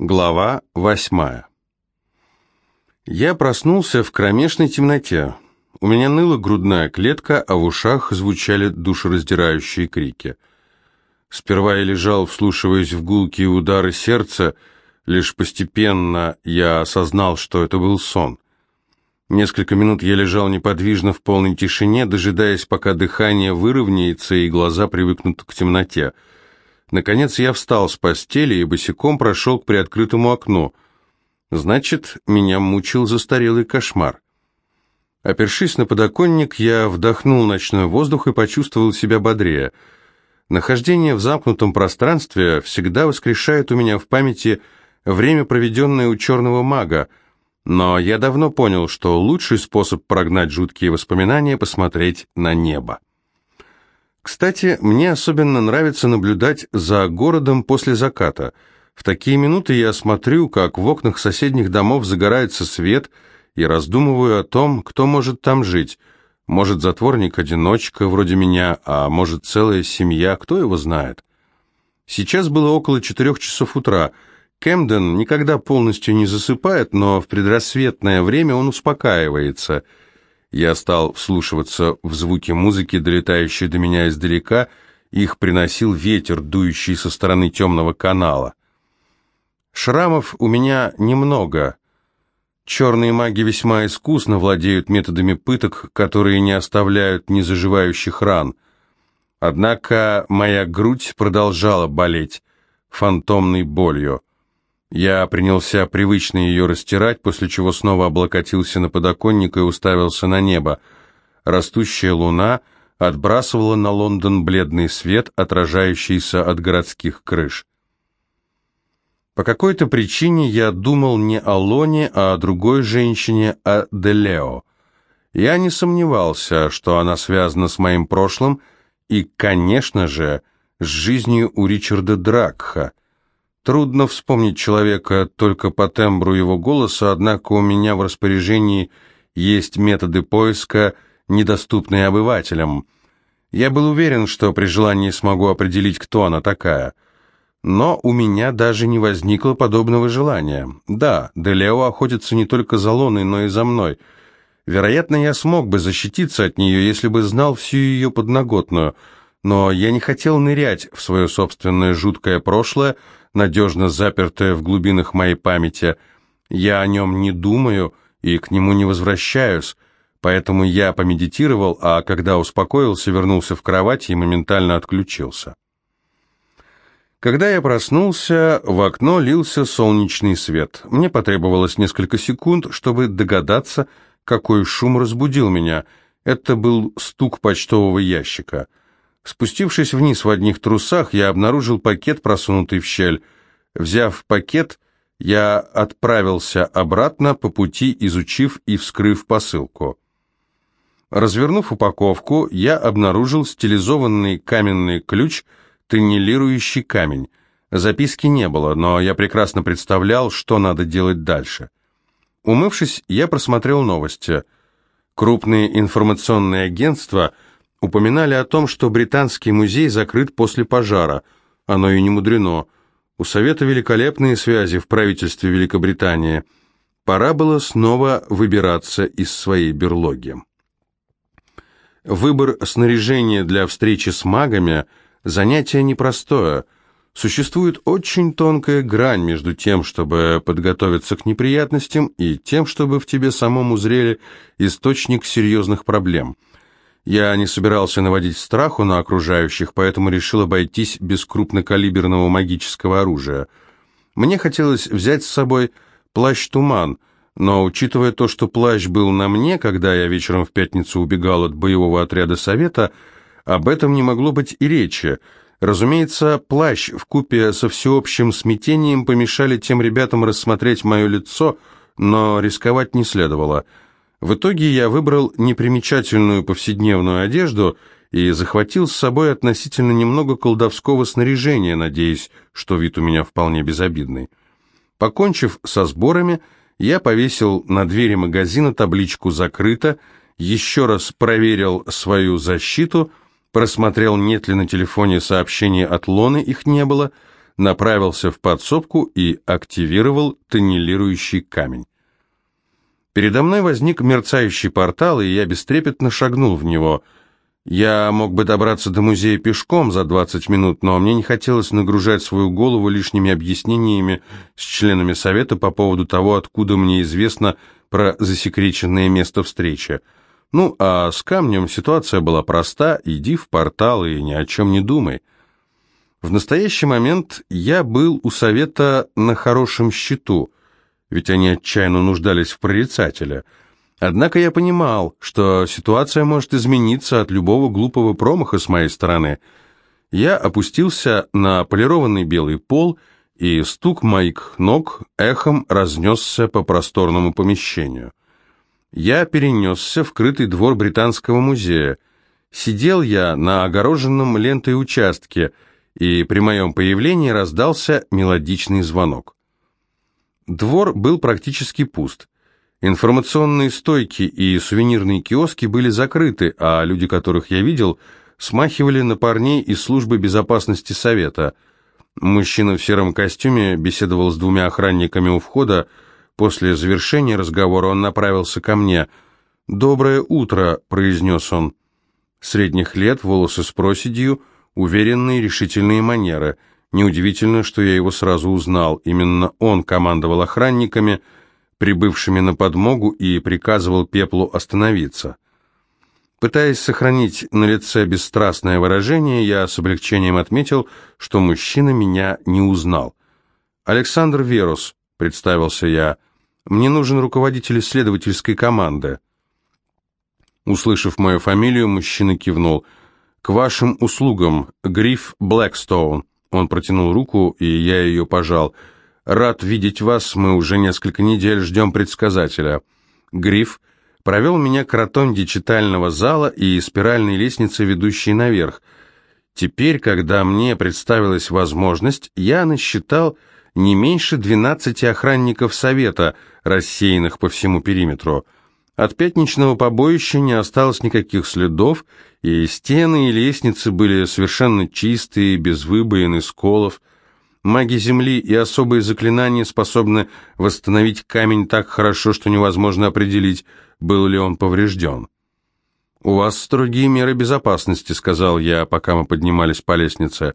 Глава восьмая. Я проснулся в кромешной темноте. У меня ныла грудная клетка, а в ушах звучали душераздирающие крики. Сперва я лежал, вслушиваясь в гулкие удары сердца, лишь постепенно я осознал, что это был сон. Несколько минут я лежал неподвижно в полной тишине, дожидаясь, пока дыхание выровняется и глаза привыкнут к темноте — Наконец я встал с постели и босиком прошел к приоткрытому окну. Значит, меня мучил застарелый кошмар. Опершись на подоконник, я вдохнул ночной воздух и почувствовал себя бодрее. Нахождение в замкнутом пространстве всегда воскрешает у меня в памяти время, проведенное у черного мага, но я давно понял, что лучший способ прогнать жуткие воспоминания — посмотреть на небо. Кстати, мне особенно нравится наблюдать за городом после заката. В такие минуты я смотрю, как в окнах соседних домов загорается свет, и раздумываю о том, кто может там жить. Может, затворник-одиночка, вроде меня, а может, целая семья, кто его знает. Сейчас было около четырех часов утра. Кэмден никогда полностью не засыпает, но в предрассветное время он успокаивается – я стал вслушиваться в звуки музыки, долетающие до меня издалека, их приносил ветер, дующий со стороны темного канала. Шрамов у меня немного. Черные маги весьма искусно владеют методами пыток, которые не оставляют незаживающих ран. Однако моя грудь продолжала болеть фантомной болью. Я принялся привычно ее растирать, после чего снова облокотился на подоконник и уставился на небо. Растущая луна отбрасывала на Лондон бледный свет, отражающийся от городских крыш. По какой-то причине я думал не о Лоне, а о другой женщине, о Делео. Я не сомневался, что она связана с моим прошлым и, конечно же, с жизнью у Ричарда Дракха – Трудно вспомнить человека только по тембру его голоса, однако у меня в распоряжении есть методы поиска, недоступные обывателям. Я был уверен, что при желании смогу определить, кто она такая. Но у меня даже не возникло подобного желания. Да, Делео охотится не только за Лоной, но и за мной. Вероятно, я смог бы защититься от нее, если бы знал всю ее подноготную, но я не хотел нырять в свое собственное жуткое прошлое, надежно запертое в глубинах моей памяти. Я о нем не думаю и к нему не возвращаюсь, поэтому я помедитировал, а когда успокоился, вернулся в кровать и моментально отключился. Когда я проснулся, в окно лился солнечный свет. Мне потребовалось несколько секунд, чтобы догадаться, какой шум разбудил меня. Это был стук почтового ящика. Спустившись вниз в одних трусах, я обнаружил пакет, просунутый в щель. Взяв пакет, я отправился обратно, по пути изучив и вскрыв посылку. Развернув упаковку, я обнаружил стилизованный каменный ключ, тоннелирующий камень. Записки не было, но я прекрасно представлял, что надо делать дальше. Умывшись, я просмотрел новости. Крупные информационные агентства – упоминали о том, что британский музей закрыт после пожара. Оно и не мудрено. У Совета великолепные связи в правительстве Великобритании. Пора было снова выбираться из своей берлоги. Выбор снаряжения для встречи с магами – занятие непростое. Существует очень тонкая грань между тем, чтобы подготовиться к неприятностям, и тем, чтобы в тебе самом узрели источник серьезных проблем – я не собирался наводить страху на окружающих, поэтому решил обойтись без крупнокалиберного магического оружия. Мне хотелось взять с собой плащ-туман, но, учитывая то, что плащ был на мне, когда я вечером в пятницу убегал от боевого отряда совета, об этом не могло быть и речи. Разумеется, плащ в купе со всеобщим смятением помешали тем ребятам рассмотреть мое лицо, но рисковать не следовало – в итоге я выбрал непримечательную повседневную одежду и захватил с собой относительно немного колдовского снаряжения, надеясь, что вид у меня вполне безобидный. Покончив со сборами, я повесил на двери магазина табличку «Закрыто», еще раз проверил свою защиту, просмотрел, нет ли на телефоне сообщений от Лоны, их не было, направился в подсобку и активировал тоннелирующий камень. Передо мной возник мерцающий портал, и я бестрепетно шагнул в него. Я мог бы добраться до музея пешком за 20 минут, но мне не хотелось нагружать свою голову лишними объяснениями с членами совета по поводу того, откуда мне известно про засекреченное место встречи. Ну, а с камнем ситуация была проста, иди в портал и ни о чем не думай. В настоящий момент я был у совета на хорошем счету, ведь они отчаянно нуждались в прорицателе. Однако я понимал, что ситуация может измениться от любого глупого промаха с моей стороны. Я опустился на полированный белый пол, и стук моих ног эхом разнесся по просторному помещению. Я перенесся в крытый двор Британского музея. Сидел я на огороженном лентой участке – и при моем появлении раздался мелодичный звонок. Двор был практически пуст. Информационные стойки и сувенирные киоски были закрыты, а люди, которых я видел, смахивали на парней из службы безопасности совета. Мужчина в сером костюме беседовал с двумя охранниками у входа. После завершения разговора он направился ко мне. «Доброе утро», — произнес он. Средних лет, волосы с проседью — уверенные решительные манеры. Неудивительно, что я его сразу узнал. Именно он командовал охранниками, прибывшими на подмогу, и приказывал Пеплу остановиться. Пытаясь сохранить на лице бесстрастное выражение, я с облегчением отметил, что мужчина меня не узнал. «Александр Верус», — представился я, — «мне нужен руководитель исследовательской команды». Услышав мою фамилию, мужчина кивнул — «К вашим услугам, Гриф Блэкстоун». Он протянул руку, и я ее пожал. «Рад видеть вас, мы уже несколько недель ждем предсказателя». Гриф провел меня к ротонде читального зала и спиральной лестнице, ведущей наверх. Теперь, когда мне представилась возможность, я насчитал не меньше двенадцати охранников совета, рассеянных по всему периметру. От пятничного побоища не осталось никаких следов, и стены и лестницы были совершенно чистые, без выбоин и сколов. Маги Земли и особые заклинания способны восстановить камень так хорошо, что невозможно определить, был ли он поврежден. «У вас строгие меры безопасности», — сказал я, пока мы поднимались по лестнице.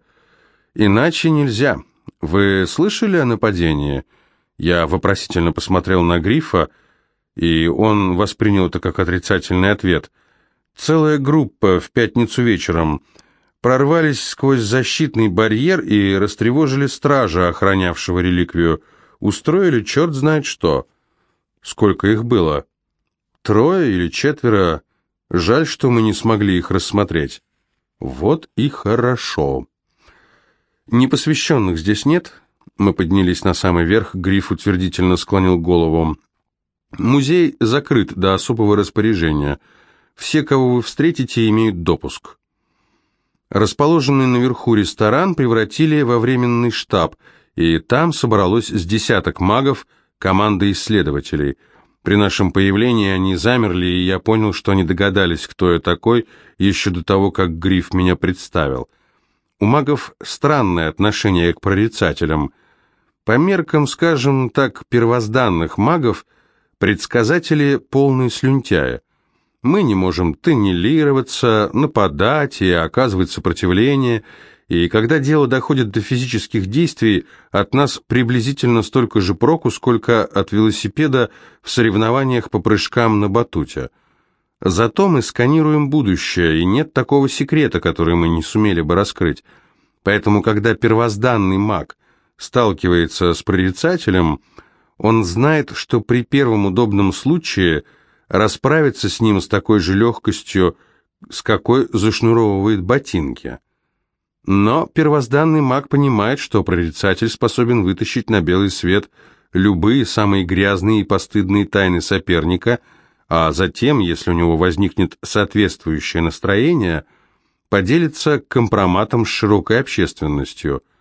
«Иначе нельзя. Вы слышали о нападении?» Я вопросительно посмотрел на Грифа, — и он воспринял это как отрицательный ответ. Целая группа в пятницу вечером прорвались сквозь защитный барьер и растревожили стража, охранявшего реликвию. Устроили черт знает что. Сколько их было? Трое или четверо? Жаль, что мы не смогли их рассмотреть. Вот и хорошо. Непосвященных здесь нет? Мы поднялись на самый верх, Гриф утвердительно склонил голову. Музей закрыт до особого распоряжения. Все, кого вы встретите, имеют допуск. Расположенный наверху ресторан превратили во временный штаб, и там собралось с десяток магов, команда исследователей. При нашем появлении они замерли, и я понял, что они догадались, кто я такой, еще до того, как Гриф меня представил. У магов странное отношение к прорицателям. По меркам, скажем так, первозданных магов – Предсказатели полные слюнтяя. Мы не можем тоннелироваться, нападать и оказывать сопротивление, и когда дело доходит до физических действий, от нас приблизительно столько же проку, сколько от велосипеда в соревнованиях по прыжкам на батуте. Зато мы сканируем будущее, и нет такого секрета, который мы не сумели бы раскрыть. Поэтому, когда первозданный маг сталкивается с прорицателем, он знает, что при первом удобном случае расправится с ним с такой же легкостью, с какой зашнуровывает ботинки. Но первозданный маг понимает, что прорицатель способен вытащить на белый свет любые самые грязные и постыдные тайны соперника, а затем, если у него возникнет соответствующее настроение, поделится компроматом с широкой общественностью –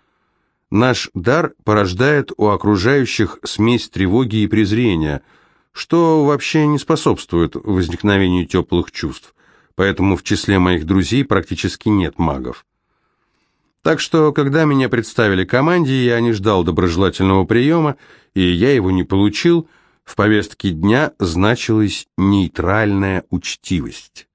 Наш дар порождает у окружающих смесь тревоги и презрения, что вообще не способствует возникновению теплых чувств, поэтому в числе моих друзей практически нет магов. Так что, когда меня представили команде, я не ждал доброжелательного приема, и я его не получил, в повестке дня значилась нейтральная учтивость.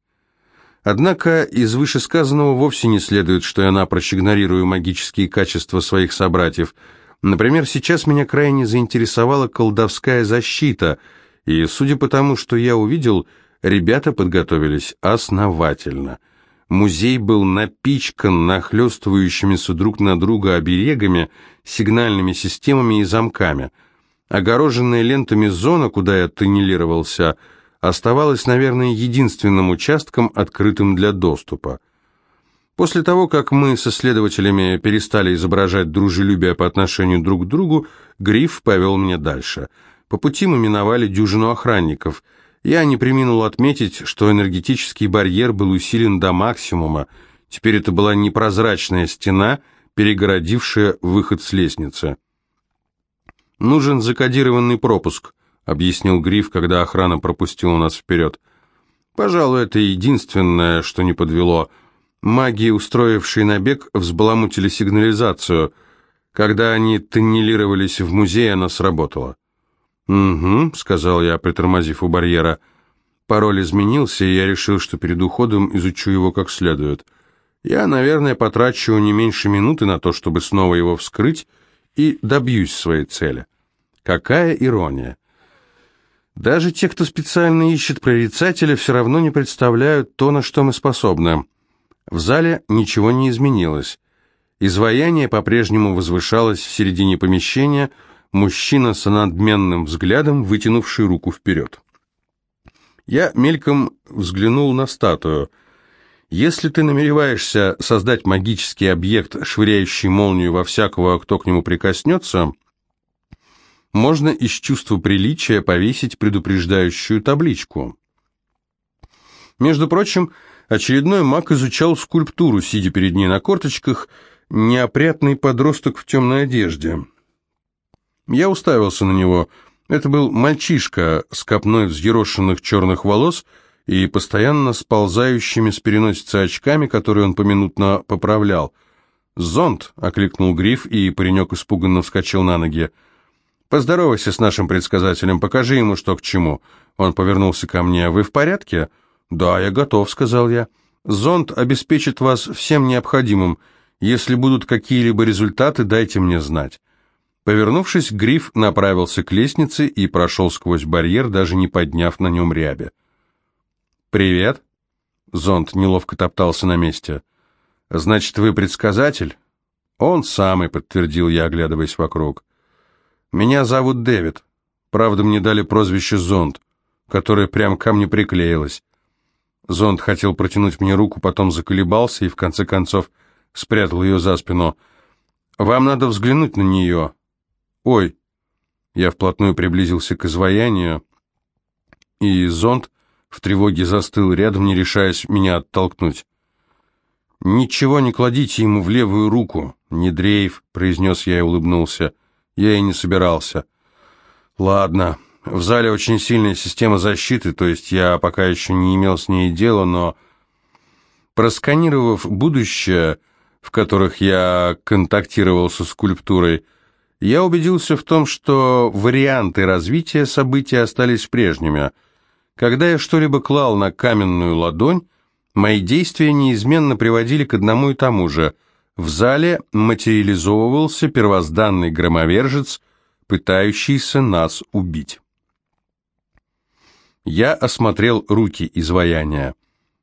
Однако из вышесказанного вовсе не следует, что я напрочь игнорирую магические качества своих собратьев. Например, сейчас меня крайне заинтересовала колдовская защита, и, судя по тому, что я увидел, ребята подготовились основательно. Музей был напичкан нахлестывающимися друг на друга оберегами, сигнальными системами и замками. Огороженная лентами зона, куда я тоннелировался – оставалась, наверное, единственным участком, открытым для доступа. После того, как мы со следователями перестали изображать дружелюбие по отношению друг к другу, Гриф повел меня дальше. По пути мы миновали дюжину охранников. Я не приминул отметить, что энергетический барьер был усилен до максимума. Теперь это была непрозрачная стена, перегородившая выход с лестницы. «Нужен закодированный пропуск», объяснил Гриф, когда охрана пропустила нас вперед. Пожалуй, это единственное, что не подвело. Маги, устроившие набег, взбаламутили сигнализацию. Когда они тоннелировались в музей, она сработала. «Угу», — сказал я, притормозив у барьера. Пароль изменился, и я решил, что перед уходом изучу его как следует. Я, наверное, потрачу не меньше минуты на то, чтобы снова его вскрыть, и добьюсь своей цели. Какая ирония! Даже те, кто специально ищет прорицателя, все равно не представляют то, на что мы способны. В зале ничего не изменилось. Изваяние по-прежнему возвышалось в середине помещения, мужчина с надменным взглядом, вытянувший руку вперед. Я мельком взглянул на статую. Если ты намереваешься создать магический объект, швыряющий молнию во всякого, кто к нему прикоснется, можно из чувства приличия повесить предупреждающую табличку. Между прочим, очередной маг изучал скульптуру, сидя перед ней на корточках, неопрятный подросток в темной одежде. Я уставился на него. Это был мальчишка с копной взъерошенных черных волос и постоянно сползающими с переносицы очками, которые он поминутно поправлял. «Зонт!» — окликнул Гриф, и паренек испуганно вскочил на ноги. «Поздоровайся с нашим предсказателем, покажи ему, что к чему». Он повернулся ко мне. «Вы в порядке?» «Да, я готов», — сказал я. «Зонд обеспечит вас всем необходимым. Если будут какие-либо результаты, дайте мне знать». Повернувшись, Гриф направился к лестнице и прошел сквозь барьер, даже не подняв на нем ряби. «Привет». Зонд неловко топтался на месте. «Значит, вы предсказатель?» «Он самый», — подтвердил я, оглядываясь вокруг. Меня зовут Дэвид. Правда, мне дали прозвище Зонд, которое прям ко мне приклеилось. Зонд хотел протянуть мне руку, потом заколебался и в конце концов спрятал ее за спину. «Вам надо взглянуть на нее». «Ой». Я вплотную приблизился к изваянию, и зонд в тревоге застыл рядом, не решаясь меня оттолкнуть. «Ничего не кладите ему в левую руку, не дрейф», — произнес я и улыбнулся. Я и не собирался. Ладно, в зале очень сильная система защиты, то есть я пока еще не имел с ней дела, но... Просканировав будущее, в которых я контактировал со скульптурой, я убедился в том, что варианты развития событий остались прежними. Когда я что-либо клал на каменную ладонь, мои действия неизменно приводили к одному и тому же – в зале материализовывался первозданный громовержец, пытающийся нас убить. Я осмотрел руки изваяния.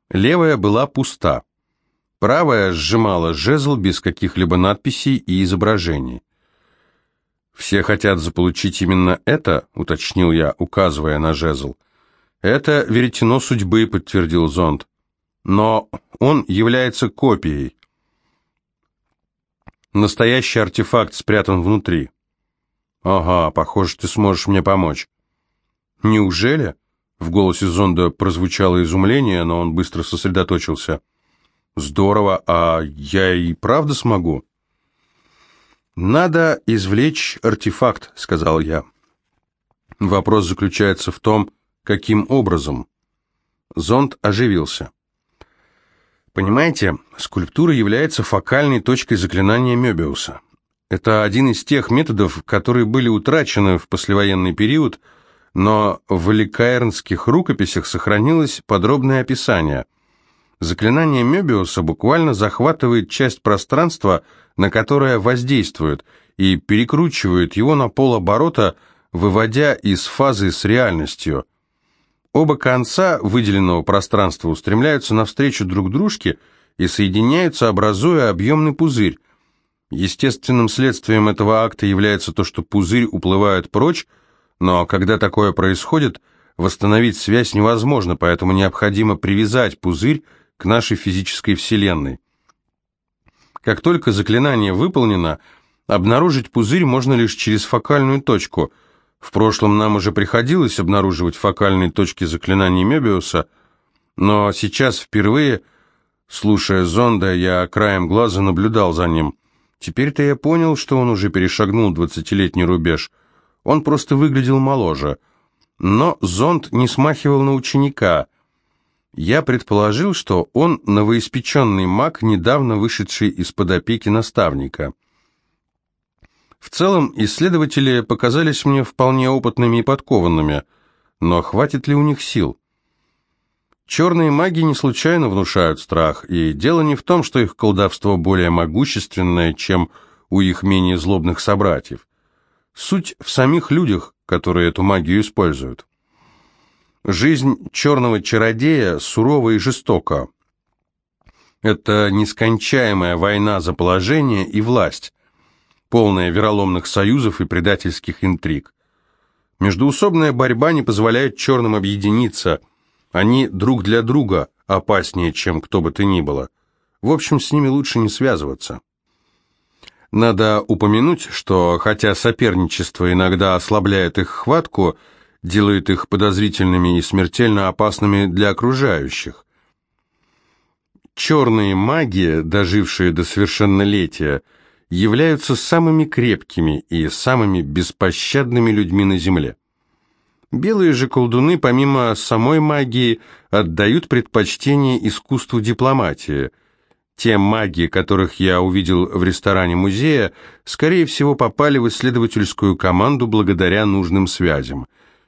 Левая была пуста. Правая сжимала жезл без каких-либо надписей и изображений. «Все хотят заполучить именно это», — уточнил я, указывая на жезл. «Это веретено судьбы», — подтвердил зонд. «Но он является копией. Настоящий артефакт спрятан внутри. Ага, похоже, ты сможешь мне помочь. Неужели? В голосе зонда прозвучало изумление, но он быстро сосредоточился. Здорово, а я и правда смогу? Надо извлечь артефакт, сказал я. Вопрос заключается в том, каким образом. Зонд оживился. Понимаете, скульптура является фокальной точкой заклинания Мёбиуса. Это один из тех методов, которые были утрачены в послевоенный период, но в ликаернских рукописях сохранилось подробное описание. Заклинание Мёбиуса буквально захватывает часть пространства, на которое воздействует, и перекручивает его на полоборота, выводя из фазы с реальностью – Оба конца выделенного пространства устремляются навстречу друг дружке и соединяются, образуя объемный пузырь. Естественным следствием этого акта является то, что пузырь уплывает прочь, но когда такое происходит, восстановить связь невозможно, поэтому необходимо привязать пузырь к нашей физической вселенной. Как только заклинание выполнено, обнаружить пузырь можно лишь через фокальную точку – в прошлом нам уже приходилось обнаруживать фокальные точки заклинаний Мебиуса, но сейчас впервые, слушая зонда, я краем глаза наблюдал за ним. Теперь-то я понял, что он уже перешагнул двадцатилетний рубеж. Он просто выглядел моложе. Но зонд не смахивал на ученика. Я предположил, что он новоиспеченный маг, недавно вышедший из-под опеки наставника. В целом, исследователи показались мне вполне опытными и подкованными, но хватит ли у них сил? Черные маги не случайно внушают страх, и дело не в том, что их колдовство более могущественное, чем у их менее злобных собратьев. Суть в самих людях, которые эту магию используют. Жизнь черного чародея сурова и жестока. Это нескончаемая война за положение и власть, полная вероломных союзов и предательских интриг. Междуусобная борьба не позволяет черным объединиться. Они друг для друга опаснее, чем кто бы то ни было. В общем, с ними лучше не связываться. Надо упомянуть, что хотя соперничество иногда ослабляет их хватку, делает их подозрительными и смертельно опасными для окружающих. Черные маги, дожившие до совершеннолетия, являются самыми крепкими и самыми беспощадными людьми на Земле. Белые же колдуны, помимо самой магии, отдают предпочтение искусству дипломатии. Те маги, которых я увидел в ресторане музея, скорее всего попали в исследовательскую команду благодаря нужным связям.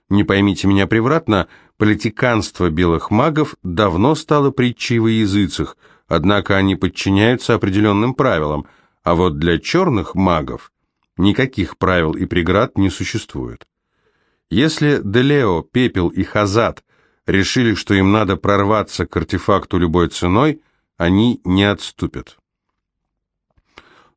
Не поймите меня превратно, политиканство белых магов давно стало притчей во языцах, однако они подчиняются определенным правилам – а вот для черных магов никаких правил и преград не существует. Если Делео, Пепел и Хазат решили, что им надо прорваться к артефакту любой ценой, они не отступят.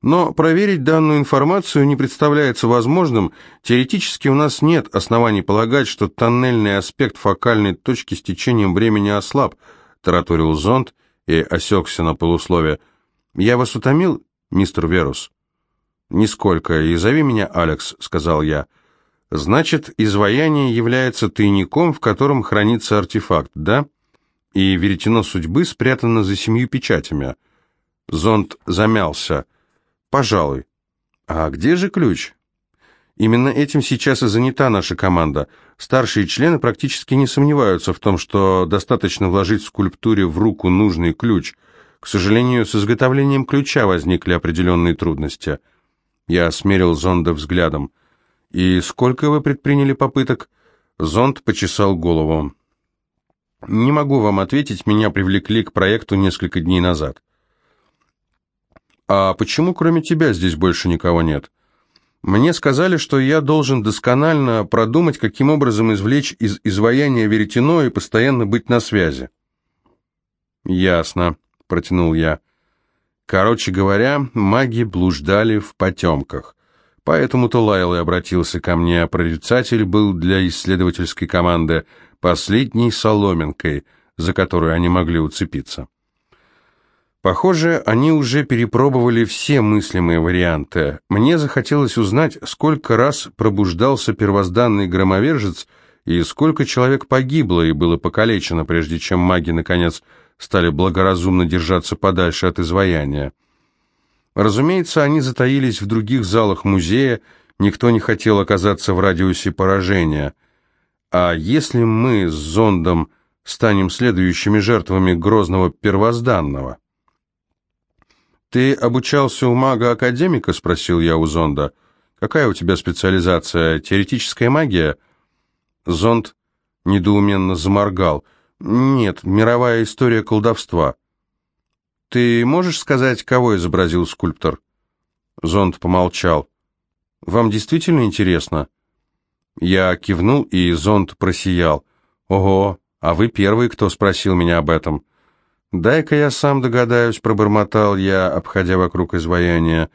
Но проверить данную информацию не представляется возможным. Теоретически у нас нет оснований полагать, что тоннельный аспект фокальной точки с течением времени ослаб, тараторил зонд и осекся на полуслове. «Я вас утомил, мистер Верус?» «Нисколько, и зови меня Алекс», — сказал я. «Значит, изваяние является тайником, в котором хранится артефакт, да? И веретено судьбы спрятано за семью печатями». Зонд замялся. «Пожалуй. А где же ключ?» Именно этим сейчас и занята наша команда. Старшие члены практически не сомневаются в том, что достаточно вложить в скульптуре в руку нужный ключ — к сожалению, с изготовлением ключа возникли определенные трудности. Я смерил зонда взглядом. «И сколько вы предприняли попыток?» Зонд почесал голову. «Не могу вам ответить, меня привлекли к проекту несколько дней назад». «А почему кроме тебя здесь больше никого нет?» «Мне сказали, что я должен досконально продумать, каким образом извлечь из изваяния веретено и постоянно быть на связи». «Ясно», протянул я. Короче говоря, маги блуждали в потемках. Поэтому-то Лайл и обратился ко мне, а прорицатель был для исследовательской команды последней соломинкой, за которую они могли уцепиться. Похоже, они уже перепробовали все мыслимые варианты. Мне захотелось узнать, сколько раз пробуждался первозданный громовержец и сколько человек погибло и было покалечено, прежде чем маги, наконец, стали благоразумно держаться подальше от изваяния. Разумеется, они затаились в других залах музея, никто не хотел оказаться в радиусе поражения. А если мы с зондом станем следующими жертвами грозного первозданного – «Ты обучался у мага-академика?» — спросил я у Зонда. «Какая у тебя специализация? Теоретическая магия?» Зонд недоуменно заморгал. «Нет, мировая история колдовства». «Ты можешь сказать, кого изобразил скульптор?» Зонд помолчал. «Вам действительно интересно?» Я кивнул, и зонд просиял. «Ого, а вы первый, кто спросил меня об этом?» «Дай-ка я сам догадаюсь», — пробормотал я, обходя вокруг изваяния.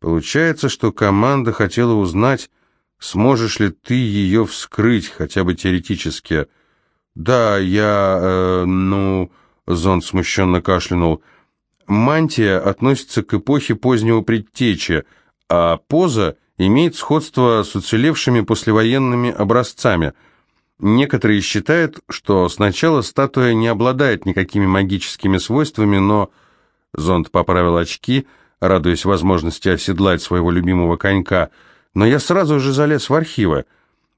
«Получается, что команда хотела узнать, сможешь ли ты ее вскрыть, хотя бы теоретически». «Да, я... Э, ну...» — Зонд смущенно кашлянул. «Мантия относится к эпохе позднего предтечи, а поза имеет сходство с уцелевшими послевоенными образцами». Некоторые считают, что сначала статуя не обладает никакими магическими свойствами, но... Зонд поправил очки, радуясь возможности оседлать своего любимого конька, но я сразу же залез в архивы.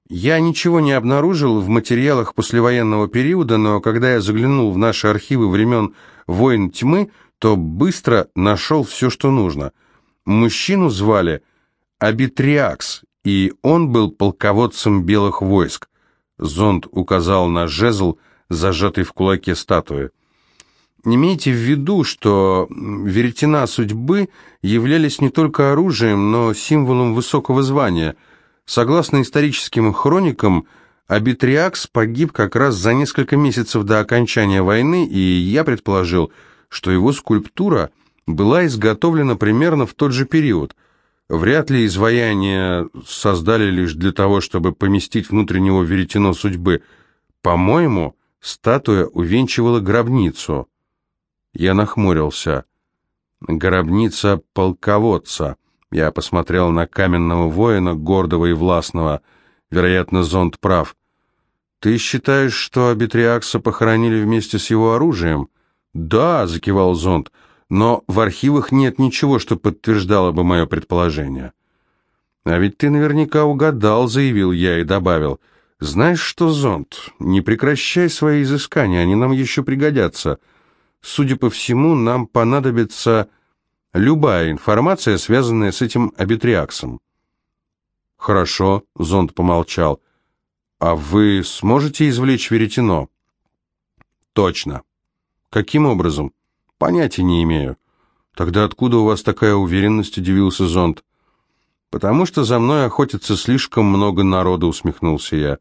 Я ничего не обнаружил в материалах послевоенного периода, но когда я заглянул в наши архивы времен «Войн тьмы», то быстро нашел все, что нужно. Мужчину звали Абитриакс, и он был полководцем белых войск. Зонд указал на жезл, зажатый в кулаке статуи. Имейте в виду, что веретена судьбы являлись не только оружием, но символом высокого звания. Согласно историческим хроникам, Абитриакс погиб как раз за несколько месяцев до окончания войны, и я предположил, что его скульптура была изготовлена примерно в тот же период – Вряд ли изваяние создали лишь для того, чтобы поместить внутрь него веретено судьбы. По-моему, статуя увенчивала гробницу. Я нахмурился. Гробница полководца. Я посмотрел на каменного воина, гордого и властного. Вероятно, зонд прав. «Ты считаешь, что Абитриакса похоронили вместе с его оружием?» «Да», — закивал зонд, — но в архивах нет ничего, что подтверждало бы мое предположение. «А ведь ты наверняка угадал», — заявил я и добавил. «Знаешь что, Зонт, не прекращай свои изыскания, они нам еще пригодятся. Судя по всему, нам понадобится любая информация, связанная с этим абитриаксом». «Хорошо», — Зонт помолчал. «А вы сможете извлечь веретено?» «Точно». «Каким образом?» Понятия не имею. Тогда откуда у вас такая уверенность, удивился Зонд. Потому что за мной охотится слишком много народа, усмехнулся я.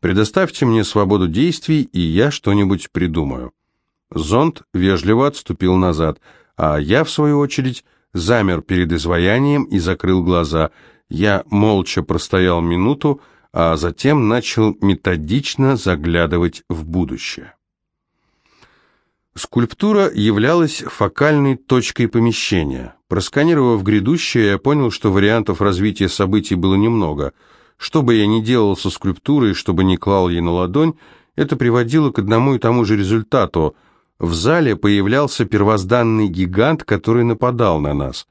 Предоставьте мне свободу действий, и я что-нибудь придумаю. Зонд вежливо отступил назад, а я, в свою очередь, замер перед изваянием и закрыл глаза. Я молча простоял минуту, а затем начал методично заглядывать в будущее. Скульптура являлась фокальной точкой помещения. Просканировав грядущее, я понял, что вариантов развития событий было немного. Что бы я ни делал со скульптурой, что бы ни клал ей на ладонь, это приводило к одному и тому же результату. В зале появлялся первозданный гигант, который нападал на нас.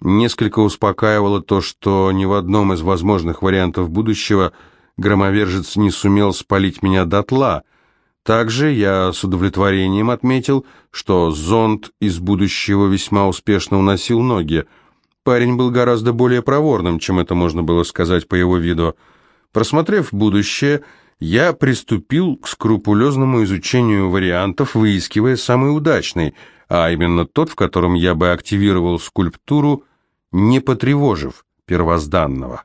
Несколько успокаивало то, что ни в одном из возможных вариантов будущего громовержец не сумел спалить меня дотла — также я с удовлетворением отметил, что зонд из будущего весьма успешно уносил ноги. Парень был гораздо более проворным, чем это можно было сказать по его виду. Просмотрев будущее, я приступил к скрупулезному изучению вариантов, выискивая самый удачный, а именно тот, в котором я бы активировал скульптуру, не потревожив первозданного.